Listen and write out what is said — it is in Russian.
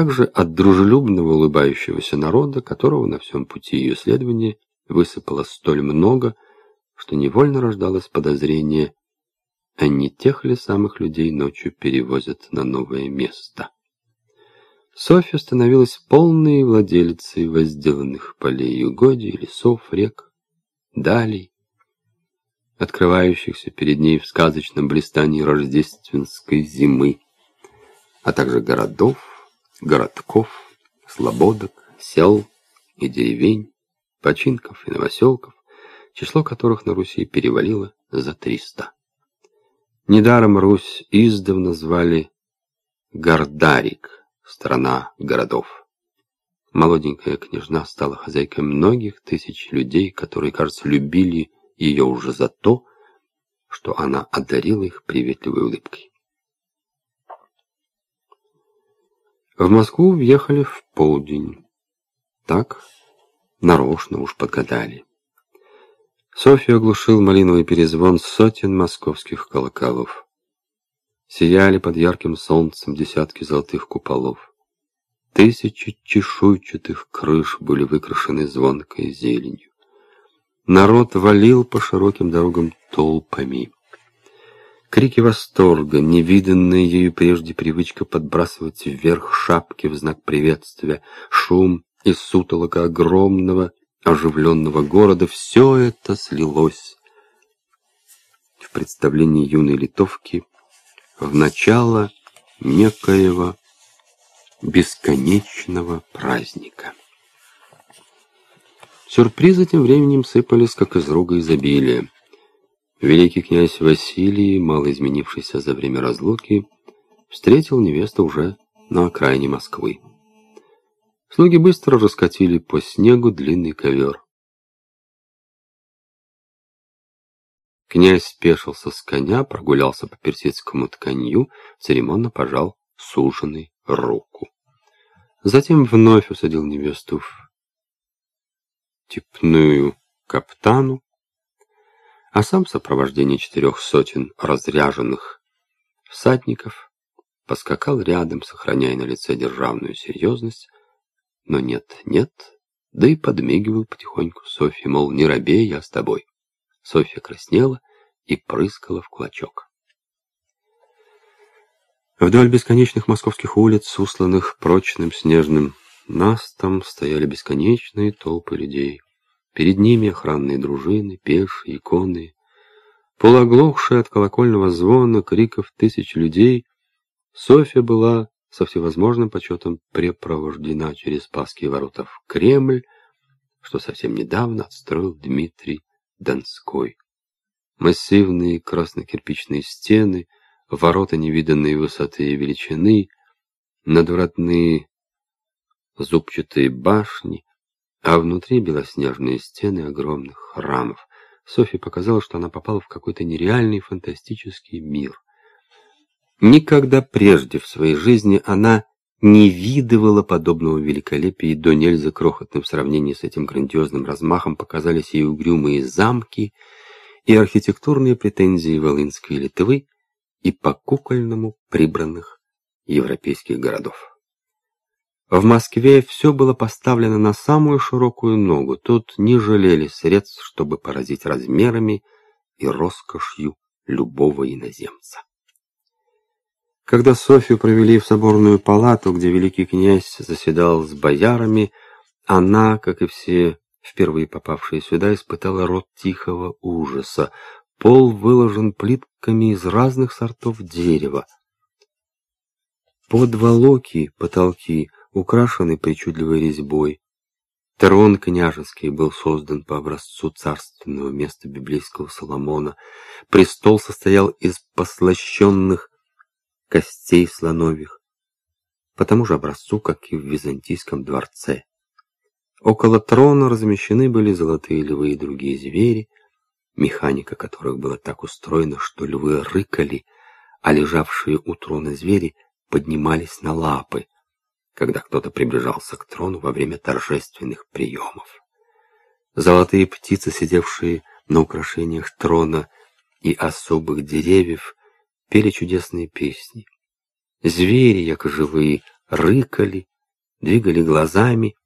также от дружелюбного улыбающегося народа, которого на всем пути ее следования высыпало столь много, что невольно рождалось подозрение, а не тех ли самых людей ночью перевозят на новое место. Софья становилась полной владелицей возделанных полей и угодий, лесов, рек, далей, открывающихся перед ней в сказочном блистании рождественской зимы, а также городов, городков, слободок, сел и деревень, починков и новоселков, число которых на Руси перевалило за триста. Недаром Русь издавна звали Гордарик, страна городов. Молоденькая княжна стала хозяйкой многих тысяч людей, которые, кажется, любили ее уже за то, что она одарила их приветливой улыбкой. В Москву въехали в полдень. Так, нарочно уж подгадали. Софью оглушил малиновый перезвон сотен московских колоколов. Сияли под ярким солнцем десятки золотых куполов. Тысячи чешуйчатых крыш были выкрашены звонкой зеленью. Народ валил по широким дорогам толпами. Крики восторга, невиданная ею прежде привычка подбрасывать вверх шапки в знак приветствия, шум и сутолока огромного оживленного города, все это слилось в представлении юной литовки в начало некоего бесконечного праздника. Сюрпризы тем временем сыпались, как из рога изобилия. Великий князь Василий, мало изменившийся за время разлуки, встретил невесту уже на окраине Москвы. Слуги быстро раскатили по снегу длинный ковер. Князь спешился с коня, прогулялся по персидскому тканью, церемонно пожал суженой руку. Затем вновь усадил невесту в типную каптану, а сам в сопровождении четырех сотен разряженных всадников поскакал рядом, сохраняя на лице державную серьезность, но нет, нет, да и подмигивал потихоньку Софье, мол, не робей, я с тобой. Софья краснела и прыскала в кулачок. Вдоль бесконечных московских улиц, усланных прочным снежным настом, стояли бесконечные толпы людей. Перед ними охранные дружины, пешие, иконы. Полуоглохшая от колокольного звона, криков тысяч людей, Софья была со всевозможным почетом препровождена через Спасские ворота в Кремль, что совсем недавно отстроил Дмитрий Донской. Массивные красно-кирпичные стены, ворота невиданной высоты и величины, надвратные зубчатые башни, а внутри белоснежные стены огромных храмов. Софье показалось, что она попала в какой-то нереальный фантастический мир. Никогда прежде в своей жизни она не видывала подобного великолепия, и до нельзя крохотным в сравнении с этим грандиозным размахом показались ей угрюмые замки и архитектурные претензии Волынской Литвы и по-кукольному прибранных европейских городов. В Москве все было поставлено на самую широкую ногу, тут не жалели средств, чтобы поразить размерами и роскошью любого иноземца. Когда Софью провели в соборную палату, где великий князь заседал с боярами, она, как и все впервые попавшие сюда, испытала род тихого ужаса. Пол выложен плитками из разных сортов дерева. Подволоки, потолки украшены причудливой резьбой. Трон княжеский был создан по образцу царственного места библейского Соломона. Престол состоял из послащенных костей слоновьих, по тому же образцу, как и в Византийском дворце. Около трона размещены были золотые львы и другие звери, механика которых была так устроена, что львы рыкали, а лежавшие у трона звери поднимались на лапы, когда кто-то приближался к трону во время торжественных приемов. Золотые птицы, сидевшие на украшениях трона и особых деревьев, пели чудесные песни. Звери, як живые, рыкали двигали глазами,